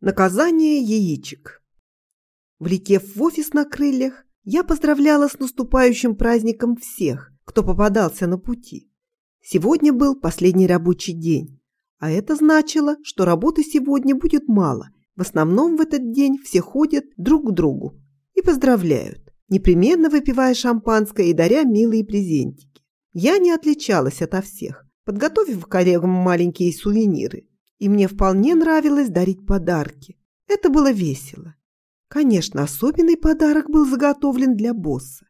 Наказание яичек. Влетев в офис на крыльях, я поздравляла с наступающим праздником всех, кто попадался на пути. Сегодня был последний рабочий день, а это значило, что работы сегодня будет мало. В основном в этот день все ходят друг к другу и поздравляют, непременно выпивая шампанское и даря милые презентики. Я не отличалась ото всех, подготовив коллегам маленькие сувениры и мне вполне нравилось дарить подарки. Это было весело. Конечно, особенный подарок был заготовлен для босса.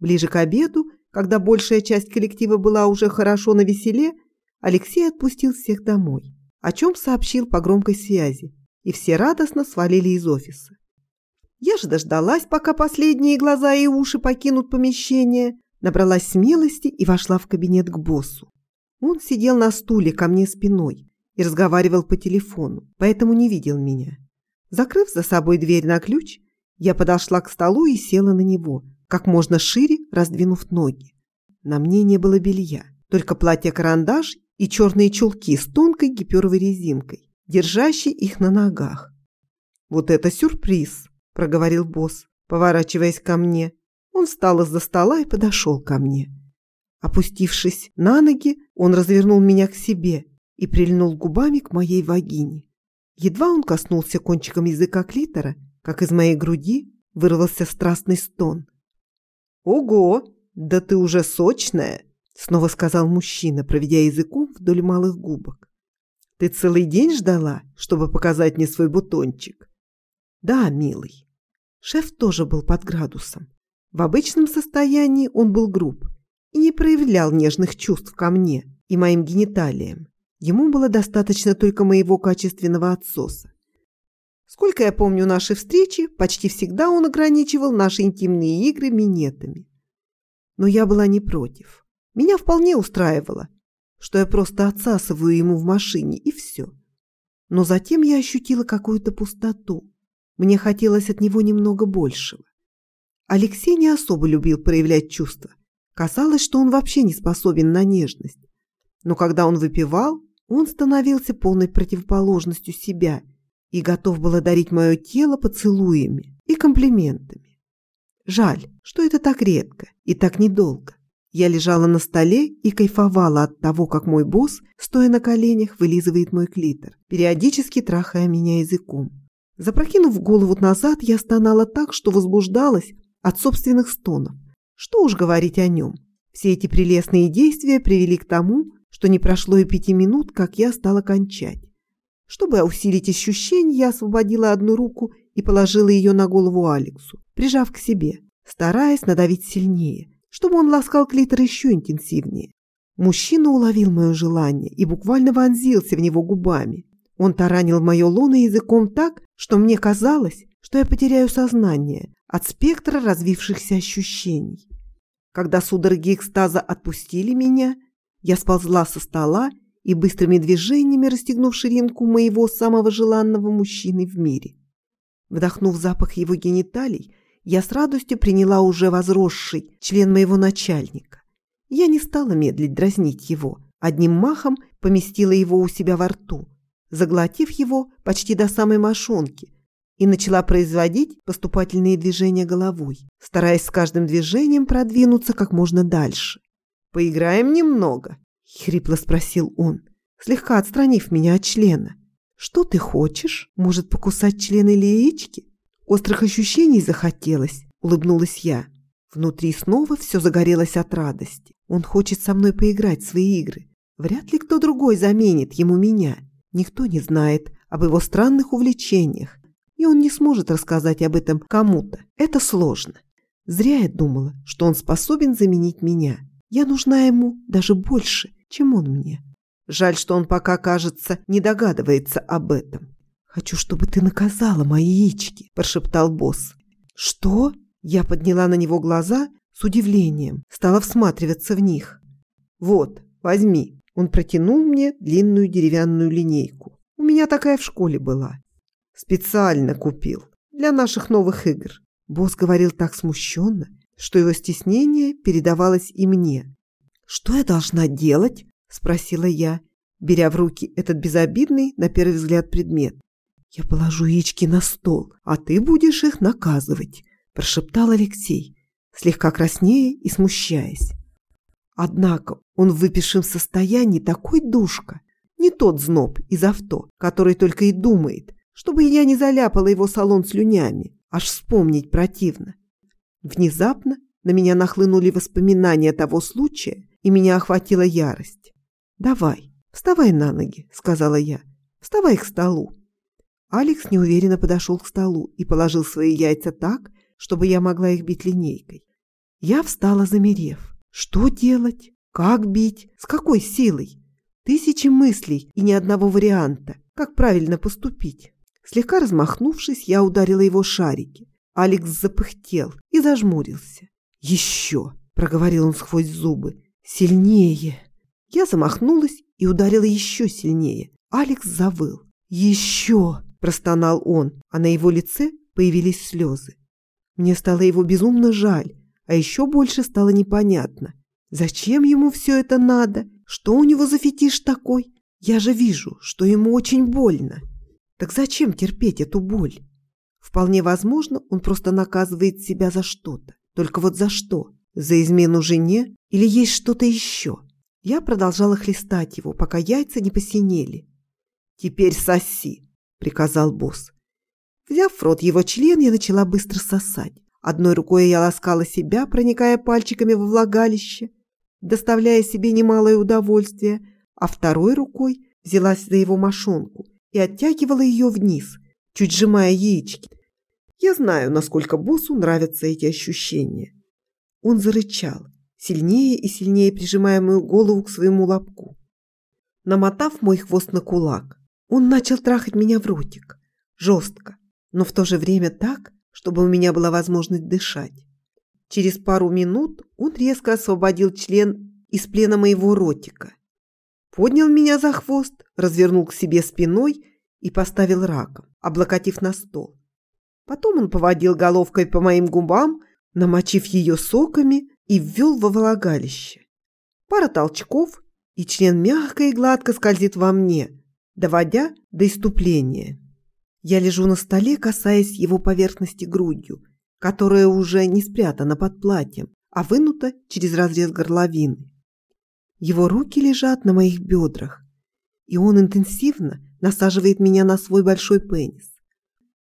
Ближе к обеду, когда большая часть коллектива была уже хорошо на веселе, Алексей отпустил всех домой, о чем сообщил по громкой связи, и все радостно свалили из офиса. Я же дождалась, пока последние глаза и уши покинут помещение, набралась смелости и вошла в кабинет к боссу. Он сидел на стуле ко мне спиной, и разговаривал по телефону, поэтому не видел меня. Закрыв за собой дверь на ключ, я подошла к столу и села на него, как можно шире раздвинув ноги. На мне не было белья, только платье-карандаш и черные чулки с тонкой гиперовой резинкой, держащей их на ногах. «Вот это сюрприз!» – проговорил босс, поворачиваясь ко мне. Он встал из-за стола и подошел ко мне. Опустившись на ноги, он развернул меня к себе и прильнул губами к моей вагине. Едва он коснулся кончиком языка клитора, как из моей груди вырвался страстный стон. «Ого! Да ты уже сочная!» — снова сказал мужчина, проведя языком вдоль малых губок. «Ты целый день ждала, чтобы показать мне свой бутончик?» «Да, милый». Шеф тоже был под градусом. В обычном состоянии он был груб и не проявлял нежных чувств ко мне и моим гениталиям. Ему было достаточно только моего качественного отсоса. Сколько я помню наши встречи, почти всегда он ограничивал наши интимные игры минетами. Но я была не против. Меня вполне устраивало, что я просто отсасываю ему в машине, и все. Но затем я ощутила какую-то пустоту. Мне хотелось от него немного большего. Алексей не особо любил проявлять чувства. Казалось, что он вообще не способен на нежность. Но когда он выпивал, он становился полной противоположностью себя и готов был дарить мое тело поцелуями и комплиментами. Жаль, что это так редко и так недолго. Я лежала на столе и кайфовала от того, как мой босс, стоя на коленях, вылизывает мой клитор, периодически трахая меня языком. Запрокинув голову назад, я стонала так, что возбуждалась от собственных стонов. Что уж говорить о нем. Все эти прелестные действия привели к тому, что не прошло и пяти минут, как я стала кончать. Чтобы усилить ощущение, я освободила одну руку и положила ее на голову Алексу, прижав к себе, стараясь надавить сильнее, чтобы он ласкал клитор еще интенсивнее. Мужчина уловил мое желание и буквально вонзился в него губами. Он таранил мое лоно языком так, что мне казалось, что я потеряю сознание от спектра развившихся ощущений. Когда судороги экстаза отпустили меня, я сползла со стола и быстрыми движениями расстегнув ширинку моего самого желанного мужчины в мире. Вдохнув запах его гениталий, я с радостью приняла уже возросший член моего начальника. Я не стала медлить дразнить его, одним махом поместила его у себя во рту, заглотив его почти до самой мошонки, и начала производить поступательные движения головой, стараясь с каждым движением продвинуться как можно дальше. «Поиграем немного?» — хрипло спросил он, слегка отстранив меня от члена. «Что ты хочешь? Может, покусать член или яички?» Острых ощущений захотелось, улыбнулась я. Внутри снова все загорелось от радости. Он хочет со мной поиграть в свои игры. Вряд ли кто другой заменит ему меня. Никто не знает об его странных увлечениях, и он не сможет рассказать об этом кому-то. Это сложно. Зря я думала, что он способен заменить меня. Я нужна ему даже больше, чем он мне. Жаль, что он пока, кажется, не догадывается об этом. «Хочу, чтобы ты наказала мои яички», – прошептал босс. «Что?» Я подняла на него глаза с удивлением, стала всматриваться в них. «Вот, возьми». Он протянул мне длинную деревянную линейку. У меня такая в школе была. Специально купил. Для наших новых игр. Босс говорил так смущенно, что его стеснение передавалось и мне. «Что я должна делать?» – спросила я, беря в руки этот безобидный, на первый взгляд, предмет. Я положу яички на стол, а ты будешь их наказывать, прошептал Алексей, слегка краснея и смущаясь. Однако он в выпившем состоянии такой душка, не тот зноб из авто, который только и думает, чтобы я не заляпала его салон слюнями, аж вспомнить противно. Внезапно на меня нахлынули воспоминания того случая, и меня охватила ярость. «Давай, вставай на ноги», — сказала я. «Вставай к столу». Алекс неуверенно подошел к столу и положил свои яйца так, чтобы я могла их бить линейкой. Я встала, замерев. Что делать? Как бить? С какой силой? Тысячи мыслей и ни одного варианта. Как правильно поступить? Слегка размахнувшись, я ударила его шарики. Алекс запыхтел и зажмурился. «Еще!» – проговорил он сквозь зубы. «Сильнее!» Я замахнулась и ударила еще сильнее. Алекс завыл. «Еще!» – простонал он, а на его лице появились слезы. Мне стало его безумно жаль, а еще больше стало непонятно. Зачем ему все это надо? Что у него за фетиш такой? Я же вижу, что ему очень больно. Так зачем терпеть эту боль? Вполне возможно, он просто наказывает себя за что-то. Только вот за что? За измену жене или есть что-то еще? Я продолжала хлестать его, пока яйца не посинели. «Теперь соси», — приказал босс. Взяв в рот его член, я начала быстро сосать. Одной рукой я ласкала себя, проникая пальчиками во влагалище, доставляя себе немалое удовольствие, а второй рукой взялась за его мошонку и оттягивала ее вниз, чуть сжимая яички. Я знаю, насколько боссу нравятся эти ощущения. Он зарычал, сильнее и сильнее прижимая мою голову к своему лобку. Намотав мой хвост на кулак, он начал трахать меня в ротик. Жестко, но в то же время так, чтобы у меня была возможность дышать. Через пару минут он резко освободил член из плена моего ротика. Поднял меня за хвост, развернул к себе спиной и поставил раком, облокотив на стол. Потом он поводил головкой по моим губам, намочив ее соками и ввел во влагалище. Пара толчков, и член мягко и гладко скользит во мне, доводя до иступления. Я лежу на столе, касаясь его поверхности грудью, которая уже не спрятана под платьем, а вынута через разрез горловины. Его руки лежат на моих бедрах, и он интенсивно насаживает меня на свой большой пенис.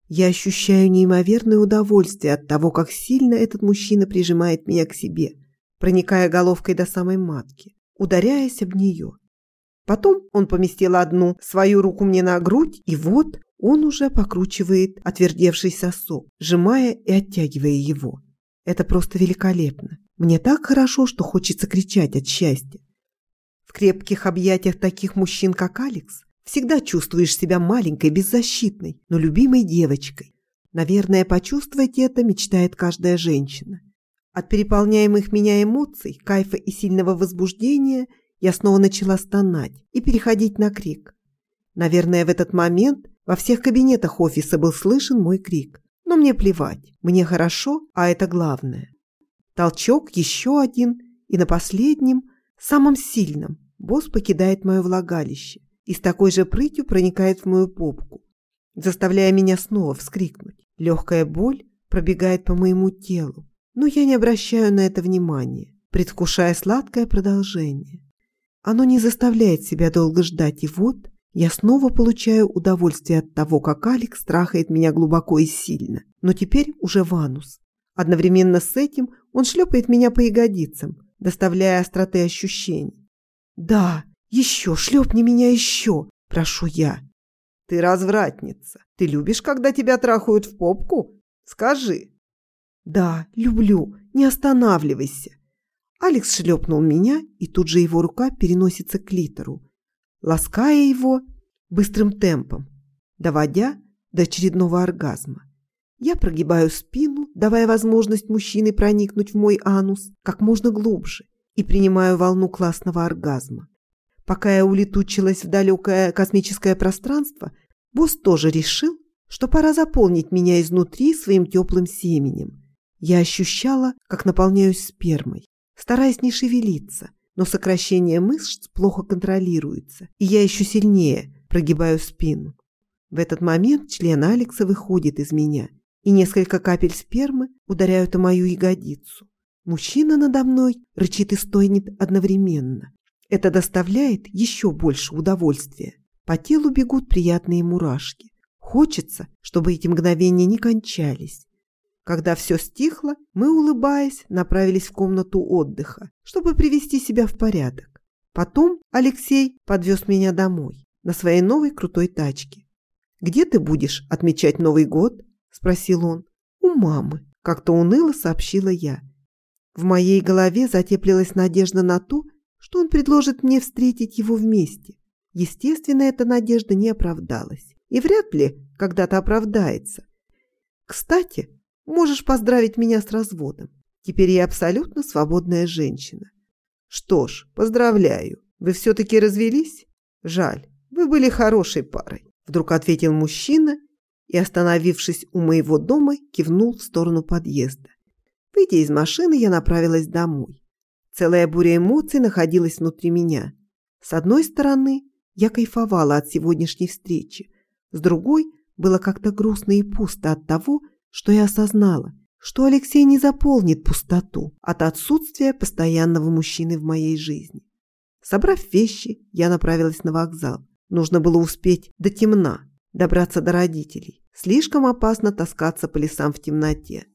Я ощущаю неимоверное удовольствие от того, как сильно этот мужчина прижимает меня к себе, проникая головкой до самой матки, ударяясь об нее. Потом он поместил одну свою руку мне на грудь, и вот он уже покручивает отвердевший сосок, сжимая и оттягивая его. Это просто великолепно. Мне так хорошо, что хочется кричать от счастья. В крепких объятиях таких мужчин, как Алекс, всегда чувствуешь себя маленькой, беззащитной, но любимой девочкой. Наверное, почувствовать это мечтает каждая женщина. От переполняемых меня эмоций, кайфа и сильного возбуждения я снова начала стонать и переходить на крик. Наверное, в этот момент во всех кабинетах офиса был слышен мой крик. Но мне плевать, мне хорошо, а это главное. Толчок, еще один, и на последнем, самом сильном, босс покидает мое влагалище и с такой же прытью проникает в мою попку, заставляя меня снова вскрикнуть. Легкая боль пробегает по моему телу, но я не обращаю на это внимания, предвкушая сладкое продолжение. Оно не заставляет себя долго ждать, и вот я снова получаю удовольствие от того, как Алекс страхает меня глубоко и сильно, но теперь уже в анус. Одновременно с этим он шлепает меня по ягодицам, доставляя остроты ощущений. «Да, еще, шлепни меня еще!» – прошу я. «Ты развратница. Ты любишь, когда тебя трахают в попку? Скажи». «Да, люблю. Не останавливайся». Алекс шлепнул меня, и тут же его рука переносится к литеру, лаская его быстрым темпом, доводя до очередного оргазма. Я прогибаю спину, давая возможность мужчине проникнуть в мой анус как можно глубже и принимаю волну классного оргазма. Пока я улетучилась в далекое космическое пространство, босс тоже решил, что пора заполнить меня изнутри своим теплым семенем. Я ощущала, как наполняюсь спермой, стараясь не шевелиться, но сокращение мышц плохо контролируется, и я еще сильнее прогибаю спину. В этот момент член Алекса выходит из меня, и несколько капель спермы ударяют о мою ягодицу. Мужчина надо мной рычит и стойнет одновременно. Это доставляет еще больше удовольствия. По телу бегут приятные мурашки. Хочется, чтобы эти мгновения не кончались. Когда все стихло, мы, улыбаясь, направились в комнату отдыха, чтобы привести себя в порядок. Потом Алексей подвез меня домой на своей новой крутой тачке. «Где ты будешь отмечать Новый год?» – спросил он. «У мамы», – как-то уныло сообщила я. В моей голове затеплилась надежда на то, что он предложит мне встретить его вместе. Естественно, эта надежда не оправдалась. И вряд ли когда-то оправдается. Кстати, можешь поздравить меня с разводом. Теперь я абсолютно свободная женщина. Что ж, поздравляю. Вы все-таки развелись? Жаль, вы были хорошей парой. Вдруг ответил мужчина и, остановившись у моего дома, кивнул в сторону подъезда. Выйдя из машины, я направилась домой. Целая буря эмоций находилась внутри меня. С одной стороны, я кайфовала от сегодняшней встречи. С другой, было как-то грустно и пусто от того, что я осознала, что Алексей не заполнит пустоту от отсутствия постоянного мужчины в моей жизни. Собрав вещи, я направилась на вокзал. Нужно было успеть до темна, добраться до родителей. Слишком опасно таскаться по лесам в темноте.